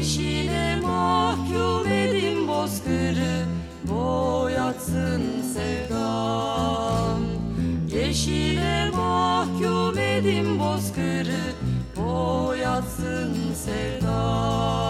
Yeşile mahkum edin bozkırı Boyatsın sevdam. Yeşile mahkum edin bozkırı Boyatsın sevdam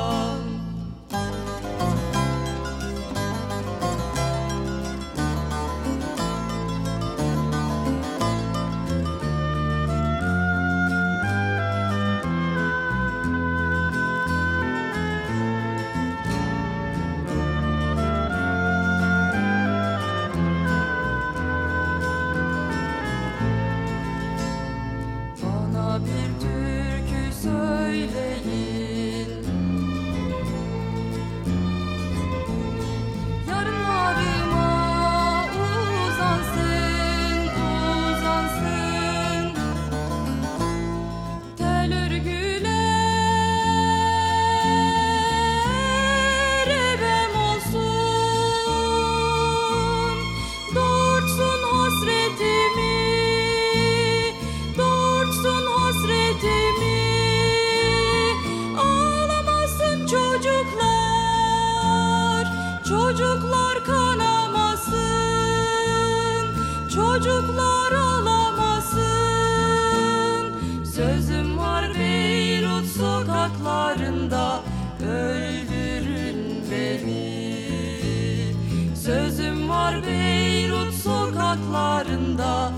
Beyrut sokaklarında